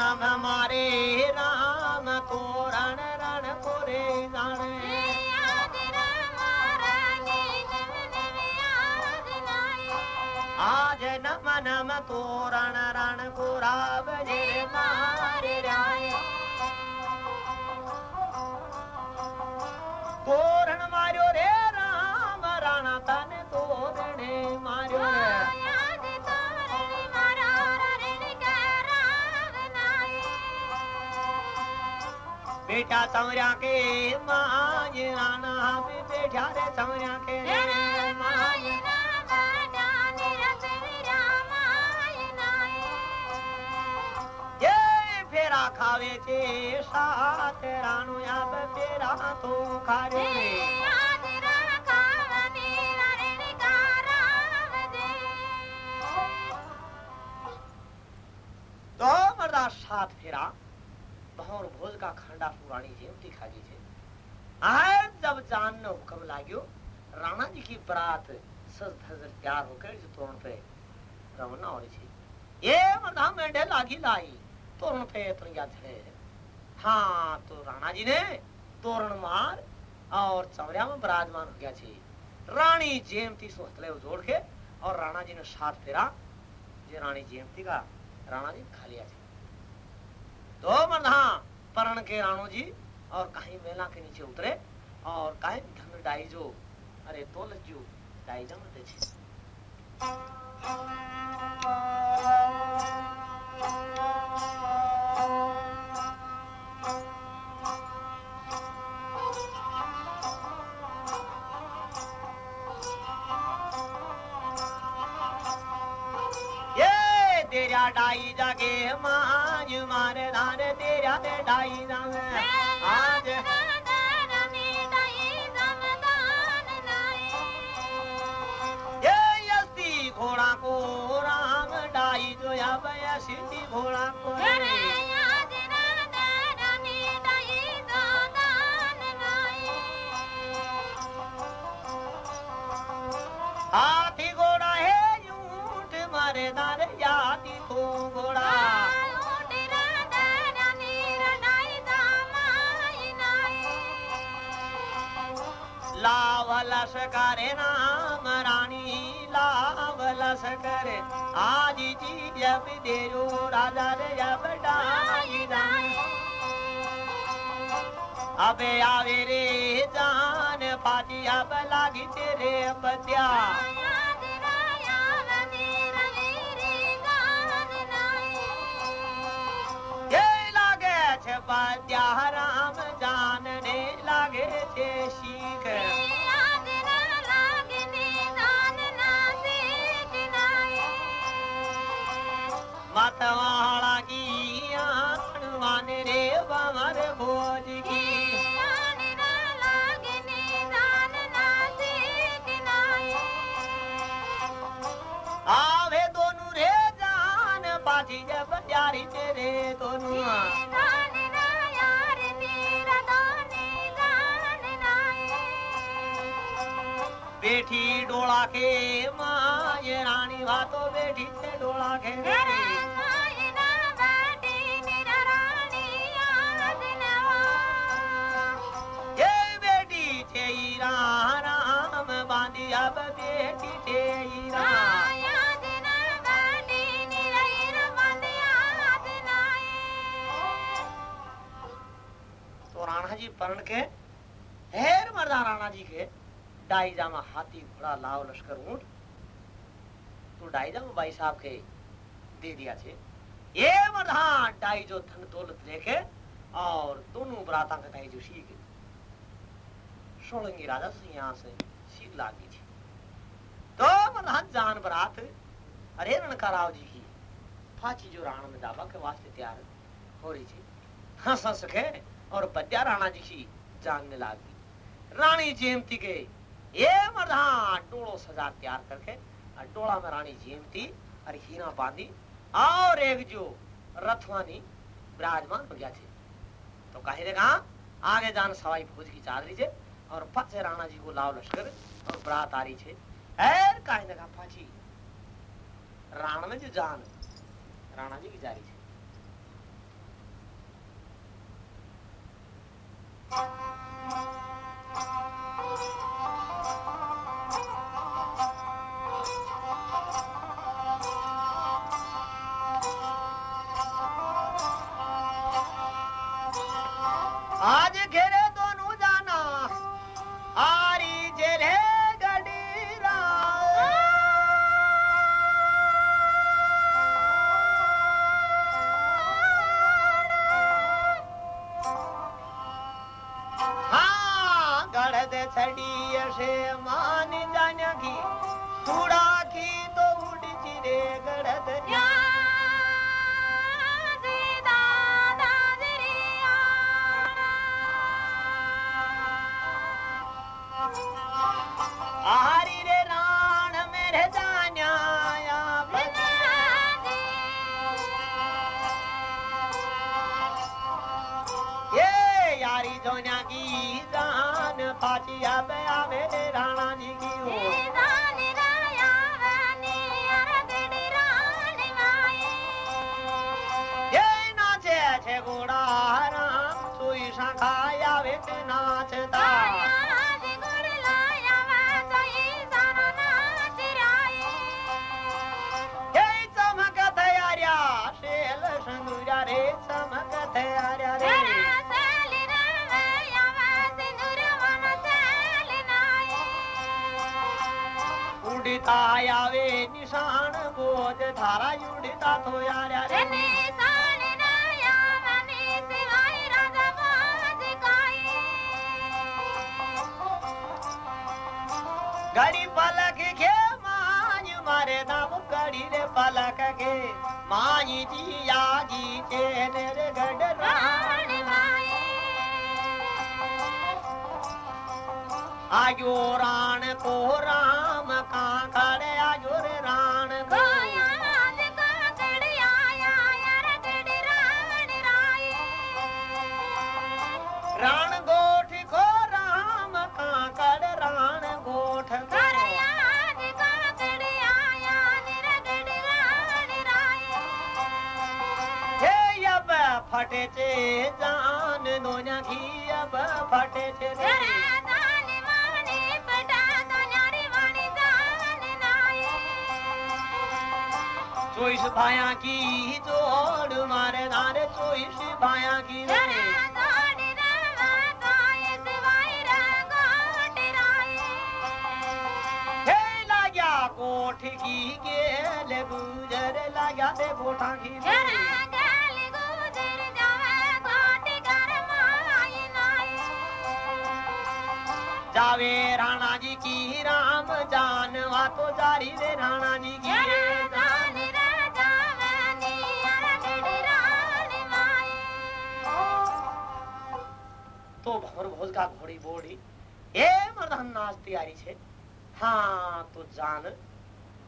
नम मारे राम को रण रण खोरे जाने। आज नम नम को रण रण को राव जे मार राय। कोरण मारियो रे राम, राणा तन तोरणे मारो। रे बैठा सौर्या के माज आना में बैठा रे सौर्या के। फेरा खावे छे सात रानु अब फेरा तो खारे। तो मरदा सात फेरा। का खांडा पुरानी जेमती खाजी छे आज जब जान ने हुक्म लाग्यो, राणा जी की बरात सज धज तैयार होकर जो तोरण पे रवाना हो रही थी। ये मरदा मेंढे लागी लाई, तोरण पे तरिया छड़े हाँ तो राणा जी ने तोरण मार और चौरिया में बराजमान हो गया थी। रानी जेमती सो हथले जोड़ के और राणा जी ने साथ फेरा। जे रानी जेमती का राणा जी खा लिया छे तो मल्हा परण के राणो जी और कहीं मेला के नीचे उतरे और कहीं धन डाइजो अरे तो जो डाइजा जम दे छे। ये तेरा डाई जागे माज मारे धारे, तेरा ते डाई जागे आज घोड़ा को राम डाई जो सिद्धि घोड़ा को। लावलस करे नाम रानी लावलस करे आज जी जब देरो राजा रे जब डाई अबे आवे रे जान पाती अब लागी तेरे पत्या બેઠી ડોળા કે માં એ રાણી વાતો બેઠી છે ડોળા કે બેટી છે ઈરા રામ બાંધી અબ બેટી છે ઈરા के जी परण के, हेर मर्दा राणा जी के। डाई जामा हाथी घोड़ा लाव लश्कर ऊँट। तो डाई जामा भाई साहब के दे दिया छे। ये मर्दा, डाई जो धन दौलत लेके और दोनों बराता का कहीं जो सी सोलंगी राजा से यहाँ से सीख लागी थी। तो मर्दा, जान बरात, अरे रणकाराव जी की फाची जो राणा में दावा के वास्ते तैयार हो रही थी। हंस हंस के और बद्या राणा जी की जानने लगी। रानी जेमती के ये मर्दा डोड़ो सजा तैयार करके, और डोला में रानी जेमती और हीरा बांधी, और एक जो रथवानी विराजमान हो गया थे तो कहे रे कहा आगे जान सवाई फौज की चाल थे और पचे राणा जी को लाव लश्कर और बरात आ रही थे एर कहे ने कहा पाची राणा में जो जान, राणा जी की जा रही थी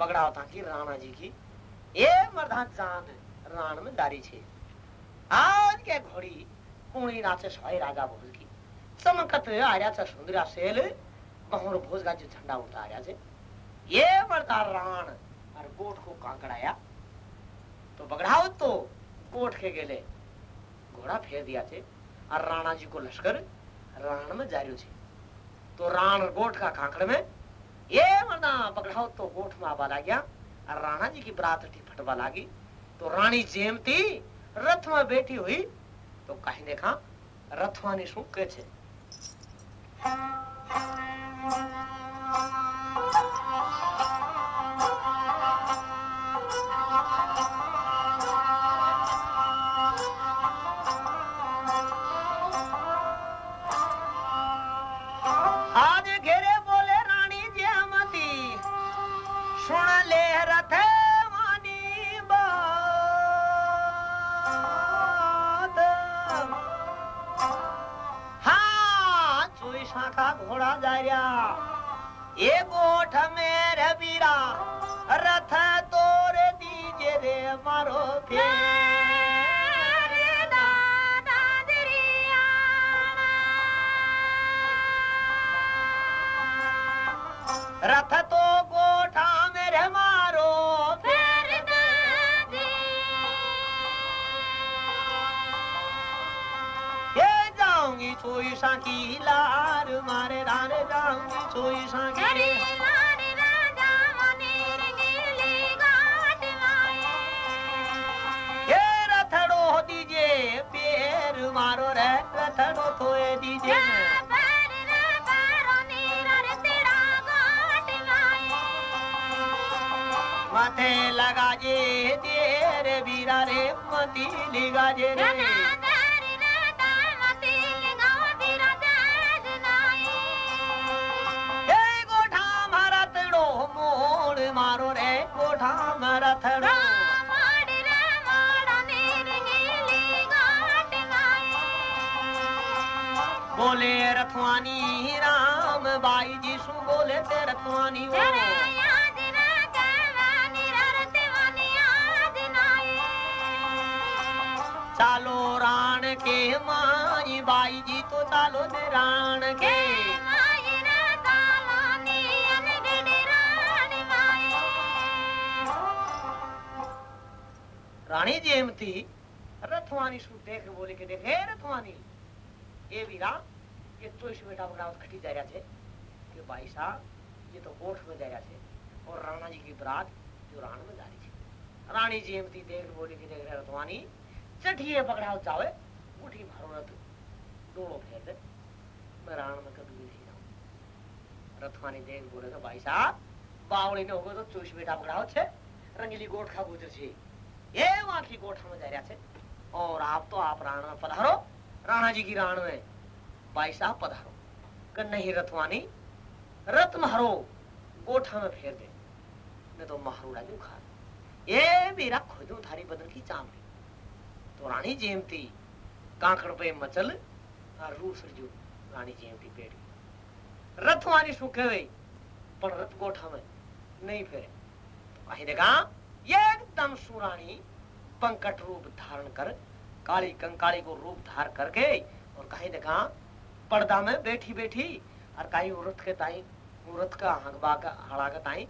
पकड़ा होता की राणा जी की। ए मर्दान जान, राण में दारी छे। आज के घोड़ी पूणी नाचे सवाई राजा भोज की। चमकत आर्या छ सुंदरा सेल भवर भोज का जो झंडा उठता आर्या छे। ये मर्दा राण और गोठ को कांकड़ाया। तो बगड़ाओ तो गोठ के गेले घोड़ा फेर दिया छे और राणा जी को लश्कर राण में जारियो छे। तो राण गोठ का कांकड़ में ये मरना पकड़ाओ तो गोठ में आवा गया और राणा जी की बरात ठी फटवा लागी तो रानी जेमती रथ में बैठी हुई तो कहीं देखा રથવાની શું કે છે આજ माथा घोड़ा जाया। ये गोठ में रबीरा रथ तोरे दीजे रे मारो रथ तो गोठा मेरे माँ जाऊँगी चोई की लार मारे राने जाऊँगी चोई की ये दीजे पेर मारो रे रथड़ो थोए दीजे माथे लगा जे देर बीरा रे मती लिगा जे रे बोले रथवानी राम बाई जी सु बोले ते रथवानी ओ चालो राण के माई बाई जी तो चालो दे राण के रानी जेमती रथवानी सु देख बोले के देखे रथवानी ये वीरा, ये तो इस बेटा बगावत खटी जा रहा थे कि भाई साहब, ये तो गोठ में जा रहा थे और राणा जी की बरात जो राण में जा रही थी रानी जेमती देख, बोले कि देख रथवानी चढ़िए, पकड़ाओ जावे उठी मारो रथ, डोलो फेर दे, मैं राण में कभी भी नहीं जाऊँ। रथवानी देख, बोले तो भाई साहब बावड़ी ने होगो तो चोश बेटा पकड़ाओ छे, रंगीली गोठ खा गुजर छे गोठ में जा रहा छे और आप तो आप राण में पधारो, राणा जी की राण में भाई साहब पधारो। नहीं रथवानी, रथ महरो, गोठा में फेर दे। नहीं तो महरूड़ा जो खा ये मेरा खुदू थारी बदन की चामड़ी तो रानी जेमती, कांकड़ पे मचल और रू सरजू रानी जेमती पेड़ रथवानी सूखे गई पर रथ गोठा में नहीं फेरे। तो कहीं देखा एकदम सुरानी पंकट रूप धारण कर, काली कंकाली को रूप धार करके और कहीं देखा, पर्दा में बैठी बैठी, और कहीं उरत के ताई, उरत का हंगबा का हड़ा का ताई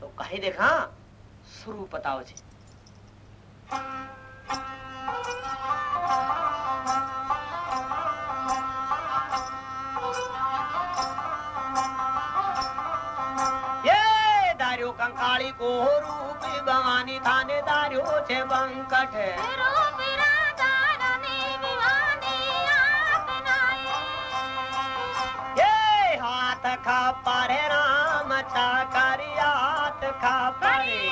तो कहीं देखा शुरू बताओ ये कंकाली को रूप भवानी थाने दार्यो छे बंकट। ये हाथ खा पारे राम चाकरी हाथ खा पारे।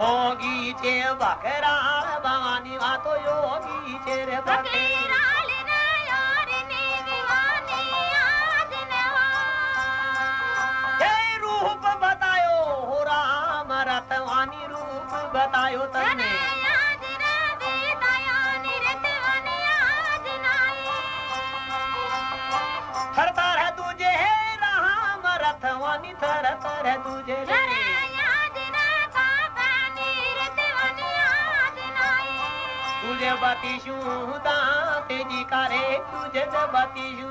होगी छे बकरा भवानी वा तो योगी छे रे बकरा। बतायो तने थर थर है तुझे है राम रथवानी थर थर है तुझे। तुझे बतीशू दाते जी करे तुझे बतीशू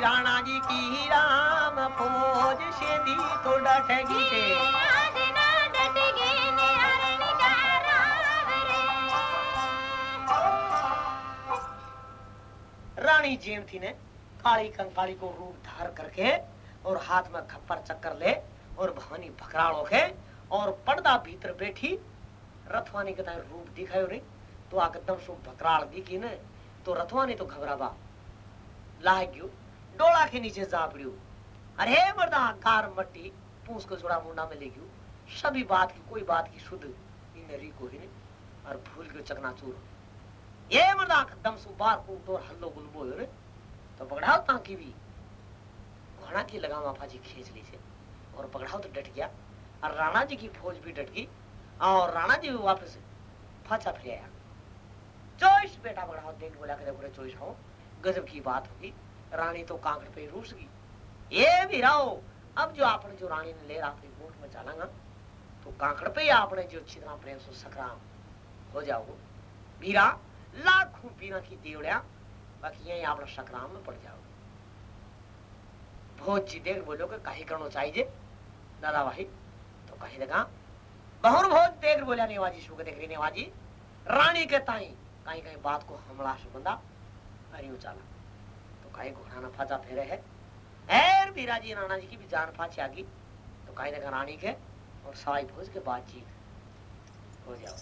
राणा जी की राम फौज से दी तो डटगी से रानी जेमथी ने काली कंकाली को रूप धार करके और हाथ में खप्पर चक्कर ले और भवानी भकराड़ो के और पर्दा भीतर बैठी रथवानी के रूप दिखायो रे। तो आकदम सो भकराड़ दिखी ने। तो रथवानी तो घबराबा लाग गयो। डोला के नीचे जा पड़ियो अरे मर्दा कार मट्टी, पूछ को जोड़ा मुंडा में ले गयो सभी बात की, कोई बात की शुद्ध इनरी को ही और भूल गयो चकनाचूर ये मर्दा दम सु, बार को तोर हल्लो गुलबो रे। तो पकड़ाओ ताकि भी। घोड़ा की लगाम फाजी खींच ली से और पकड़ाओ तो डट गया। और राणा जी की फौज भी डट गई, और राणा जी भी वापस फाचा फिर आया। चोइस बेटा, पकड़ाओ, देख बोला के पूरे चोइस हो, गजब की बात होगी। रानी तो कांकड़ पे रूस गई। ये भी रहो, अब जो आपने जो रानी ने ले अपनी गोट में चलांगा तो कांकड़ पे आपने जो तरह प्रेम से सकराम हो जाओ। वीरा लाखों पीना की देवड़िया, बाकी यही आप सकराम में पड़ जाओगे भोज जी देख बोलो कि कहीं करना चाहिए? दादा भाई तो कहीं लगा? बहुर भोज देख बोलिया नेवाजी शु देख रही नेवाजी। रानी के ताई कहीं कहीं बात को हमला सुबंदा अरे उचाला कहीं घोड़ा ना फाचा फेरे है। एर बीरा जी राणा जी की भी जान फाचे आगी तो कहीं लगा रानी के, और साई भोज के बातचीत। हो जाओ।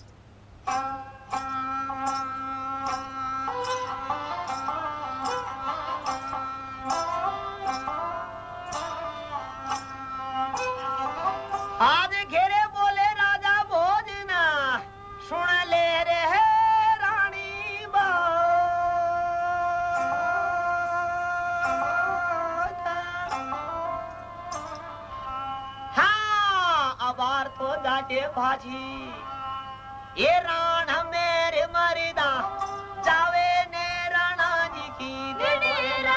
जाटे भाजी ये राण मेरे मरदा जावे ने राणा जी की देरा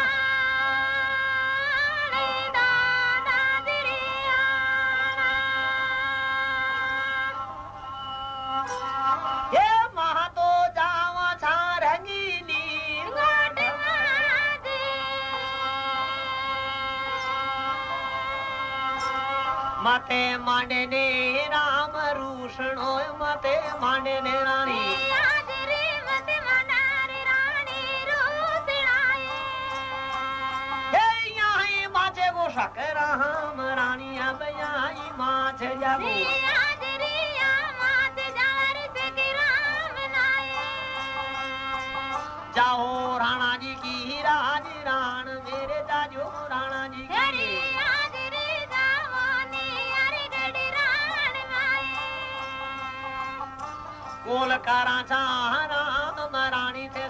ये महा तो जावा छा रंगीली मते ने राम रूषणो मते मांडे ने रानी हे यहाँ कोल करा चा राम रानी थे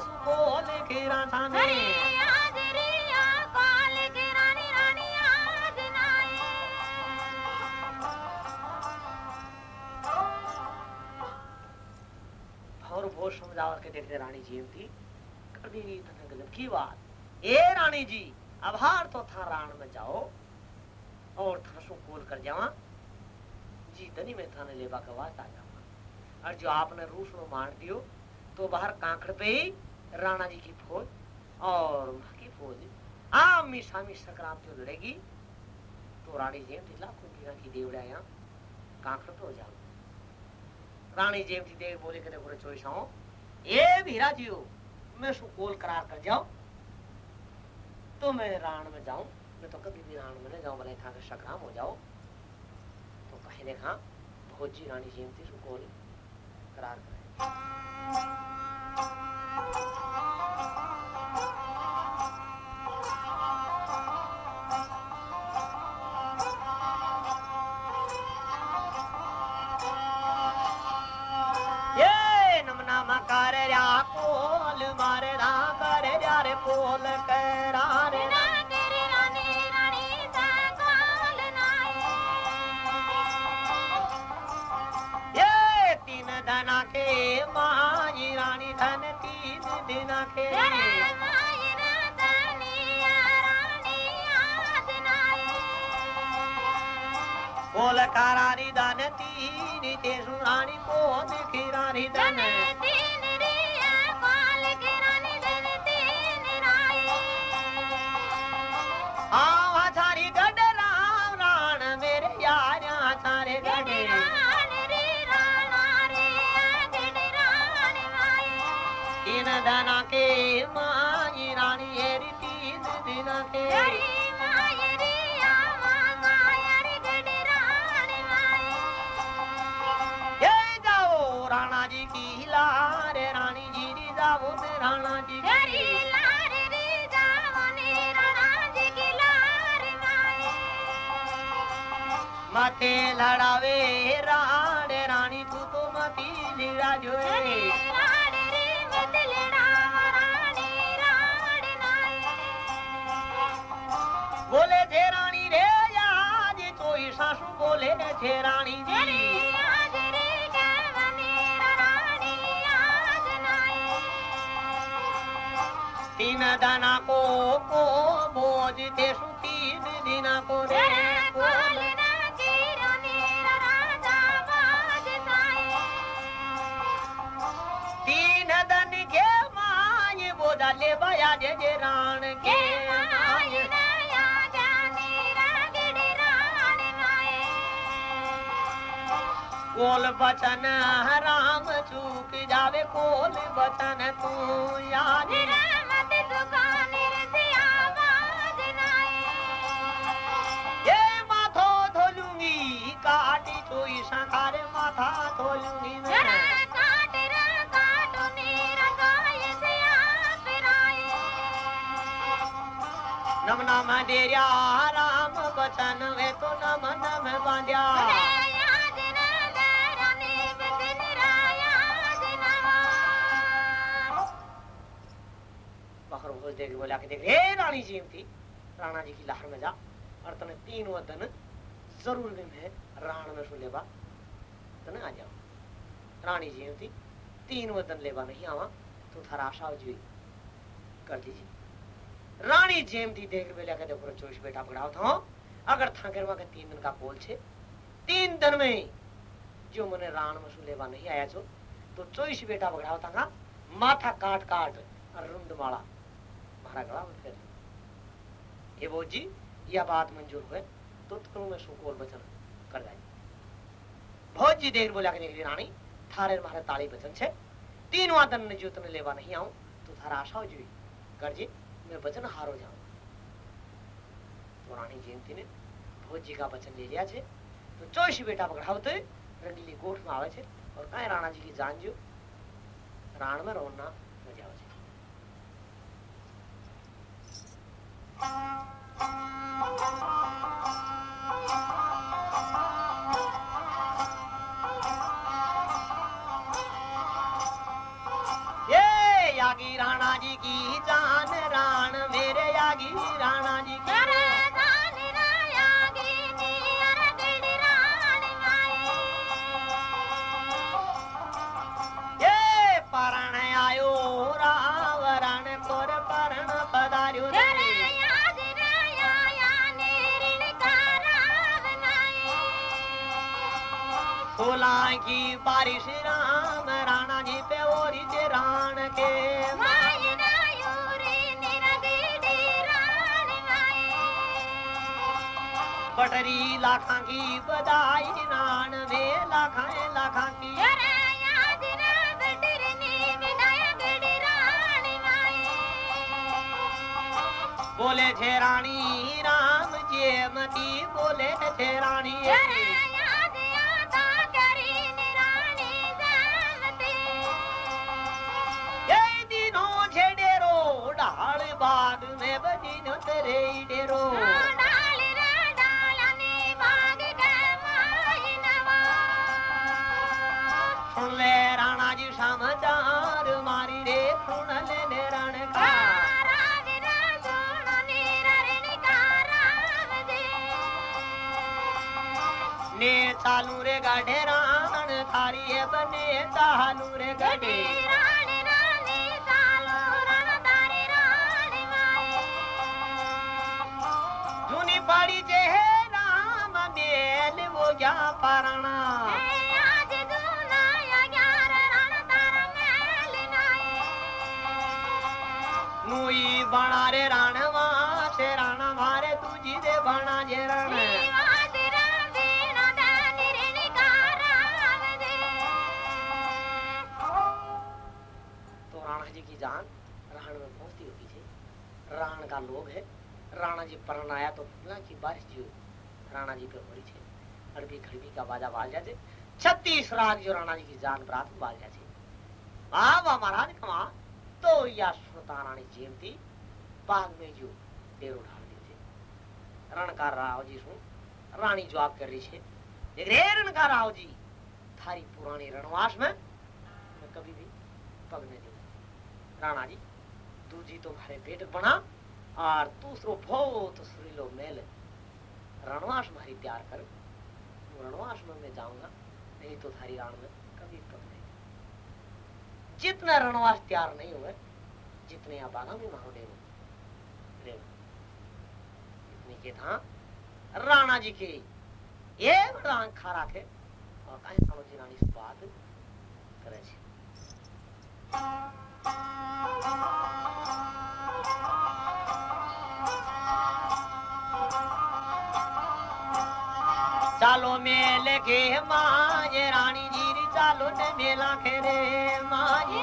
और बहुत समझावा के देखते रानी जी थी कर कभी तने गजब की बात? ए रानी जी हार तो था राण में जाओ और था सु कोल कर जावा। जी दनी में थाने लेबा का वास्ता और जो आपने रूस में मार दियो तो बाहर कांकड़ पे ही राणा जी की फौज और वहाँ की फौज। आमी सामी सकराम जो लड़ेगी तो रानी जेम थी लाखों पीरा की देवड़ा यहाँ कांकड़ पे हो जाओ। रानी जेम थी देव बोले के देखो चोइस आओ ये भीरा जियो मैं सु कोल करार कर जाओ तो मैं राण में जाऊँ, मैं तो कभी भी राण में नहीं जाऊँ, भले था सकराम हो जाओ। तो कहीं देखा, भोजी रानी जेम थी सु कोल करार करे। बोल दानती तीन ते सुराणी को दिखी धन आवा माथे लड़ावे राण रानी तू तो मती लीड़ा जोए बोले थे रानी रे आज कोई सासू बोले थे रानी जी तीन दाना को को बोझ ते सु तीन दिना को बोझा जे जे राण के कोल बचन राम चूक जावे कोल बचन तू याद ये नम नम डेरिया, राम बचन वे तो नम नम बांध्या। बोल देख, बोला के देख रे रानी जी थी राणा जी की लहर में जा, और तने तीन वतन ज़रूर में मैं राण में सु लेबा तने आ जाओ। रानी जी थी तीन वतन लेबा नहीं आवा तो थारा आशा जी, कर दीजिए। जेम थी देख बेला के देखो चोइस बेटा पकड़ाओ था अगर था करवा के तीन दिन का कोल छे। तीन दिन में जो मने राण में सु लेबा नहीं आया छो तो चोइस बेटा पकड़ाओ था माथा काट काट और रुंड माला मारा गला कर ये वो जी यह बात मंजूर हुए तो तुम में सुकोल वचन कर जाए बहुत जी देर बोला के निकली रानी, थारे मारे ताली वचन छे। तीन वादन ने जो तने लेवा नहीं आऊँ तो थारा आशा जी कर जी। मैं वचन हारो जाऊं तो रानी जयंती ने भोज जी का वचन ले लिया छे तो चोइस बेटा पकड़ावते रंगीली गोठ में आवे छे और कांई राणा जी की जान जो राण में रोना मजा આવે છે ये यागी राणा जी की जान की बारिश राम राणा जी पे ओरी जे राण के। पटरी लाखा की बधाई राण वे लाखा लाखा की। बोले थे रानी राम जेमती बोले थे रानी। बजिनो तेरे डेरो सुन ले राणा जी समाचार मारी रे सुन ले ने रण का ने चालू रे गाढ़े राण थारी है बने चालू रे गडे राण का लोग है। राणा जी परण आया तो फूला की बारिश जो, राणा जी पे हो रही है अड़बी खड़बी का बाजा बाल जाते। छत्तीस राग जो राणा जी की जान प्रात बाल जाते। वाह वाह महाराज कमा तो या सुनता रानी जेमती बाग में जो डेरो ढाल देते। रणकार राव जी सुन, रानी जवाब कर रही है देख रे रणकार राव जी, थारी पुरानी रणवास में, मैं कभी भी पग नहीं राणा जी दूजी तुम्हारे पेट बना और दूसरो बहुत सुरीलो मेल। रणवास मारी तैयार कर। रणवास में मैं जाऊँगा, नहीं तो थारी राण में कभी पग नहीं। जितना रणवास तैयार नहीं हुए जितने आप आगा में मारो डेरो के था, राणा जी के ये रान खा राखे, और कहीं राणो रानी बात करे ચાલો મેલ કે માય રાણી જીરી ચાલો ને મેલા ખેરે માય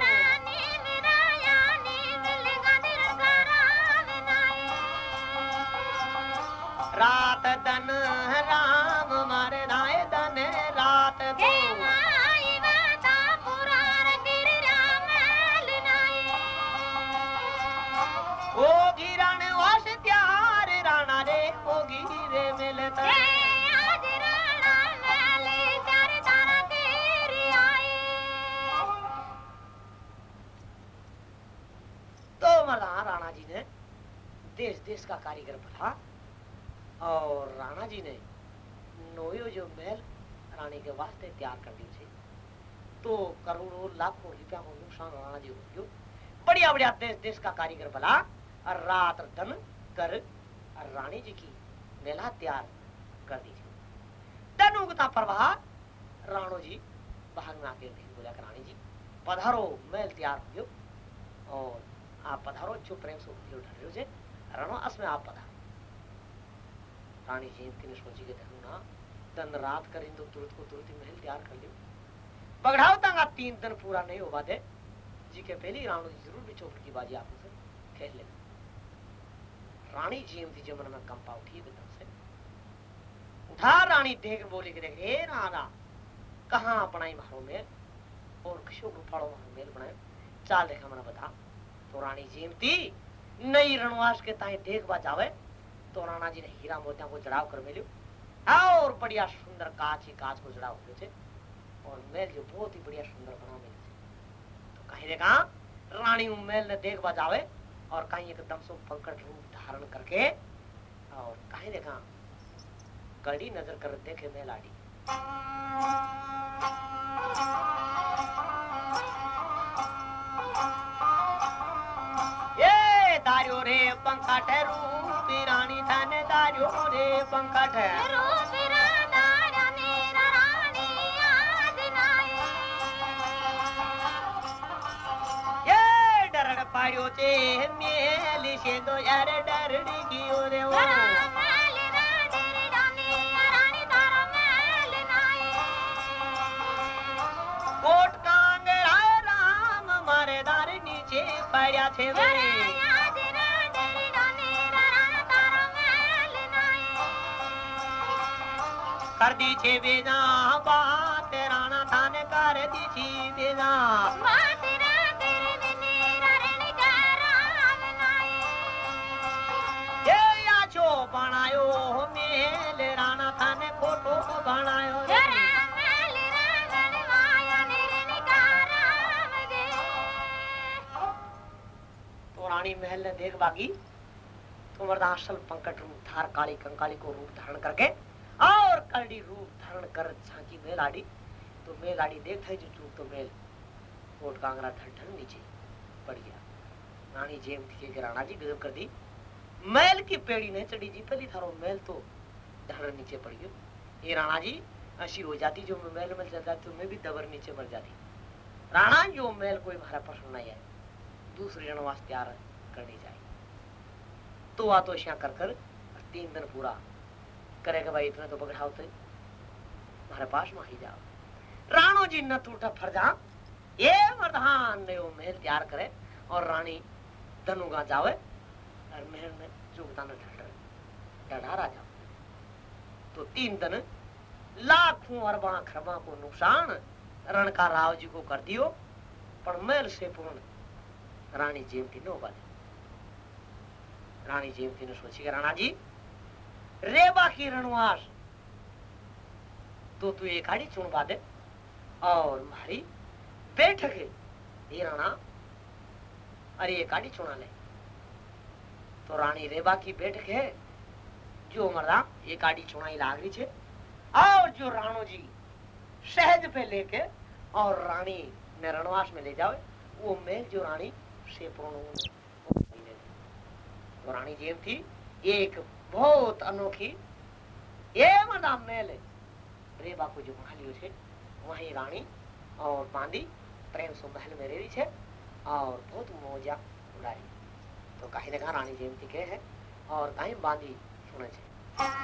दन राम मार राय दन रात के। ओ गिरण त्यार राणा रे ओ गिरे मिलता। मेले तो राणा जी ने देश देश का कारीगर भला और राणा जी ने नोयो जो महल रानी के वास्ते तैयार कर दी थी तो करोड़ों, लाखों रुपया को नुकसान राणा जी हो। बढ़िया बढ़िया देश देश का कारीगर भला। और रात दन कर और रानी जी की मेला तैयार कर दी थी तन उगता प्रवाह, राणो जी भाग में आके बोला रानी जी, पधारो महल तैयार हो गयो। और आप पधारो, जो प्रेम से उठियो ढरियो जे। रणो, अस में आप पधारो। रानी जयंती ने सोची के देखो ना दिन रात करें तो तुरंत को तुरंत ही महल तैयार कर लियो। बगड़ाओ तंगा तीन दिन पूरा नहीं होगा दे। जी के पहले ही जी ज़रूर भी चौपट की बाजी आपको से खेल ले। रानी जयंती जमन में कंपा उठी एकदम से। उठा रानी, देख बोली के देख, ए राणा, कहाँ बनाई मारो में और गुफाड़ो मारो मेल बनाए। चाल देखा मना बता। तो रानी जीम थी नई रणवास के ताई देख बचावे तो राणा जी ने हीरा मोतिया को चढ़ाव कर मिलियो। और बढ़िया सुंदर कांच ही कांच चढ़ाव हुए थे। और मेल जो बहुत ही बढ़िया सुंदर बना मिले तो कहीं देखा, रानी मेल ने देख बजावे और कहीं एकदम से पंकज रूप धारण करके और कहीं देखा कड़ी नज़र कर देखे मेल आड़ी ए धारियो रे पंखा ठहरू रानी थाने धारियो रे पंखा ठहरू। पाड़ियो चे मेली से दो यार डरड़ी की रे वो। कर दी छे बेजा बात राणा थाने कर दी छी बेजा बनायो मेल। राणा थाने खोटो बनायो। तो रानी महल ने देख बागी। तो मर्दासल पंकट रूप धार काली कंकाली को रूप धारण करके करड़ी रूप धारण कर झांकी मेल आड़ी तो मेल आड़ी देख थे जो चूक तो मेल. कोट कांगरा धन धन नीचे पड़ गया. रानी जेम थी कि राणा जी गजब कर दी. मैल की पेड़ी ने चढ़ी जी, पहली थारो मैल तो धड़ नीचे पड़ गयो. ये राणा जी ऐसी हो जाती जो मैल में चल जाती तो मैं भी दबर नीचे मर जाती. राणा जो मैल कोई हमारा पसंद नहीं है. दूसरे जन वास्ते तैयार करनी चाहिए तो आ तो श्या कर कर तीन दिन पूरा करेगा भाई, इतना तो पकड़ाओ थे हमारे पास में ही जाओ। राणो जी न टूटा फरजा। ये मर्दान ने वो महल तैयार करे और रानी धनुगा जावे और महल में चुगता न ढंडर डढ़ारा जाओ तो तीन दिन लाखों अरबा खरबा को नुकसान रण का राव जी को कर दियो, पर महल से पूर्ण रानी जेमती नो बने रानी जेमती ने सोची राणा जी रेबा की रणवास तो तू एक आड़ी चुनवा दे। और मारी, बैठक ये राणा, अरे एक आड़ी चुना ले। तो रानी रेबा की बैठक है, जो मर्दा एक आड़ी चुनाई लाग रही छे। और जो राणो जी शहद पे लेके और रानी ने रणवास में ले जावे, वो मेल जो रानी से पूर्ण तो रानी जेम थी, एक बहुत अनोखी। ये मदा मेल रेबा को जो लियो छे। वही रानी और बांदी प्रेम से महल में रेरी छे और बहुत मौजा उड़ाई। तो कहीं देखा रानी जयंती के है और कहीं बांदी सुने छे। आज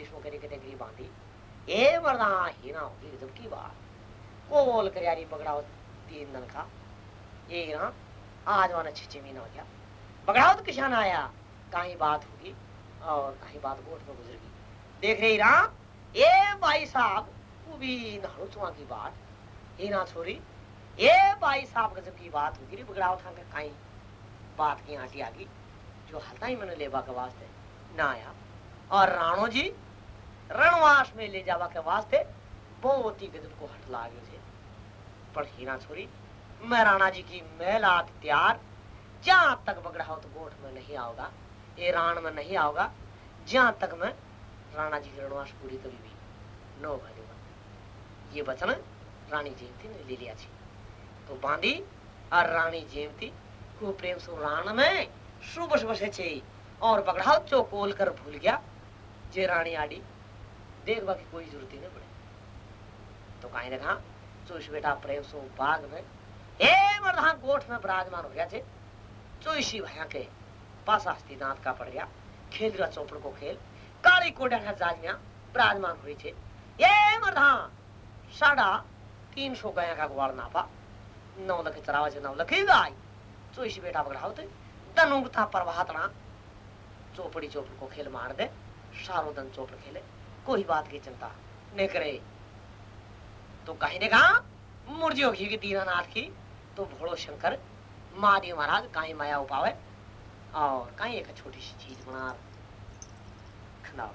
सो करे कते गरी बांधी ए मर्दा ही ना होगी गजब की बात। कोल करयारी पकड़ाओ, तीन दिन का। ये ना, आज वाला छह छह महीना हो गया। पकड़ाओ तो किसान आया। कहीं बात होगी, और कहीं बात गोट में गुजर गई देख रही ना, ए भाई साहब, वो भी नाड़ू चुआ की बात। ये ना छोरी ये भाई साहब गजब की बात होगी रे बगड़ा उठा के काई बात की आटी आ गई, जो हलता ही मैंने लेवा के वास्ते ना आया। और राणो जी, रणवास में ले जावा के वास्ते बहुत ही गजब को हट लागे थे पर हीरा छोरी, मैं राणा जी की मेलात तैयार जहाँ तक बगड़ा हो तो गोठ में नहीं आओगा ये राण में नहीं आओगा जहाँ तक मैं राणा जी की रणवास पूरी कभी भी नो भरूँगा ये वचन रानी जयंती ने ले लिया थी तो बांधी और रानी जयंती को प्रेम सु राण में सुबह सुबह से और बगड़ाओ चौकोल कर भूल गया। रानी आड़ी देखवा की कोई ज़रूरत ही नहीं पड़े। तो कहीं देखा चोइस बेटा प्रेम सु बाग में ए मरधा गोठ में विराजमान हो गया थे। चोइसी भया के पास आस्ती दांत का पड़ गया। खेल रहा चौपड़ को खेल, काली कोडा का जाजिया विराजमान हुई थे। ये मरधा साढ़ा तीन सौ गया का ग्वाल नापा। नौ लख चरावा से नौ लख गाय। चोइसी बेटा बगड़ा होते दनु था परवाहतना चौपड़ी चौपड़ को खेल मार दे। सारो चोट खेले कोई बात की चिंता नहीं करे। तो कहीं ने कहा मुर्जी होगी की दीनानाथ की तो भोड़ो शंकर महादेव महाराज कहीं माया उपावे और कहीं एक छोटी सी चीज़ बना। खंडावा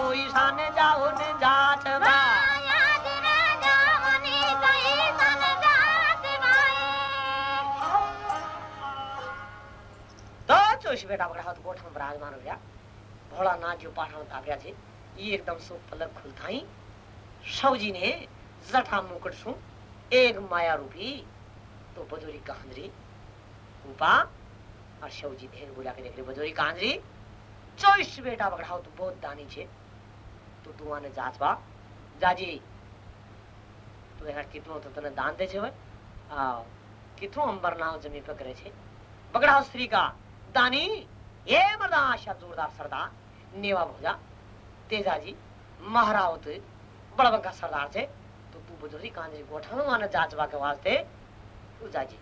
सोई सान जाओ ने जात बा तो चोश बेटा बड़ा हाथ गोठ में विराजमान हो गया। भोला नाथ जो पाठा पाठन ताब्या थे ये एकदम सो पलक खुलताई। सौजी ने जठा मुकुट सु एक माया रूपी तो बजोरी कांदरी। उपा और शवजी धेर बोला के देख रहे बजोरी कांदरी चोइस बेटा बगड़ाओ तो बहुत दानी छे। तो तू आने जाच बा। जाजी, तू यहाँ कितनो तो तने दान दे होय आ कितनो अंबर नाव जमी पे करे छे? बगड़ाओ स्त्री का। दानी ये मर्दा आशा, जोरदार सरदार, नेवा भोजा। तेजाजी महारावत, बड़बंका सरदार छे। तो तू बजोरी कांजरी गोठा माने जाचवा के वास्ते। तू जाजी।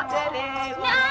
Not today. Not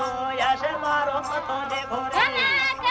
खेल जो यश मारो तो देखो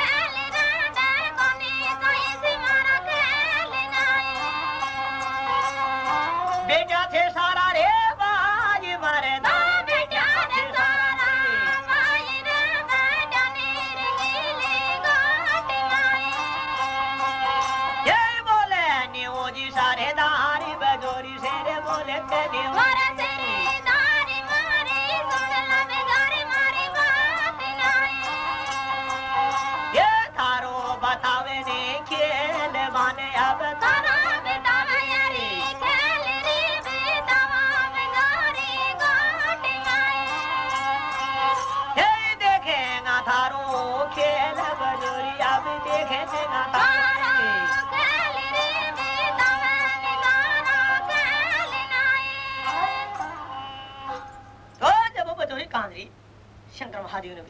कांदरी ने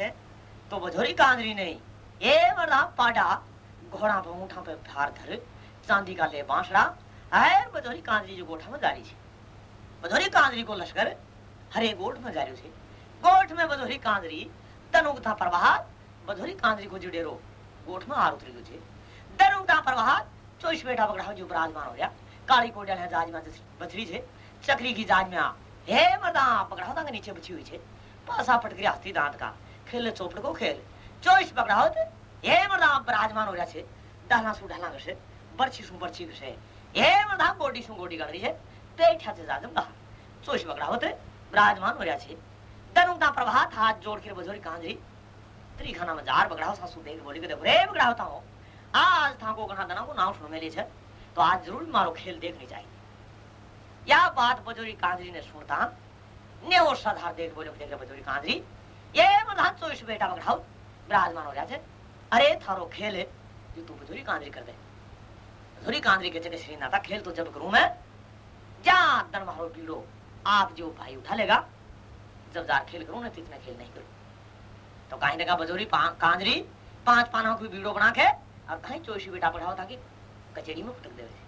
है तो बजोरी कांदरी नहीं ये मर्दा पाडा घोड़ा पे ऊँटा पे भार धर चांदी का ले बांसड़ा है बजोरी कांदरी जो गोठा में जारी छे बजोरी कांदरी को लश्कर हरे गोठ में जारी छे गोठ में बजोरी कांदरी तनुगता प्रवाह बजोरी कांदरी को जुड़ेरो गोठ में आर उतरी छे तनुगता प्रवाह चोइस बेटा पकड़ा जो विराजमान हो गया काली कोडल है जाज में बछड़ी छे चक्री की जाज में हे मर्दा पकड़ा होता नीचे बची हुई छे पासा पटकरी हस्ती दांत का। खेल चोपड़ को खेल। चोइस पकड़ा होत हे मर्दा विराजमान हो रहा छे। डाला सु डाला घसे बरछी सु बरछी घसे हे मर्दा, गोडी सु गोडी गड़ी छे। पेठा से जाजम दा चोइस पकड़ा होत विराजमान हो रहा छे। दनुता प्रभात हाथ जोड़ के बजोरी कांजरी त्रिखाना में जार पकड़ा हो सासू देख बोली के देखो रे पकड़ा होता हो आज था को कहा दना को नाम सुन मेले छे तो आज ज़रूर मारो खेल देखनी चाहिए या बात बजोरी कांजरी ने सुनता ने वो सधार देख बोलो देख रे बजोरी कांजरी, ये मधान चोइस बेटा बगड़ाओ, विराजमान हो रहा छे। अरे, थारो खेल है, जो तू बजोरी कांजरी कर दे। बजोरी कांजरी के जगह श्री नाता, खेल तो जब करूँ मैं जा दन मारो बीड़ो आप जो भाई उठा लेगा, जब जार खेल करूँ ना तो इतना खेल नहीं करूँ। तो कहीं लगा बजोरी कांजरी, पाँच पाना की बीड़ो बना के और कहीं चोशी बेटा पढ़ाओ ताकि कचेरी में फटक देवे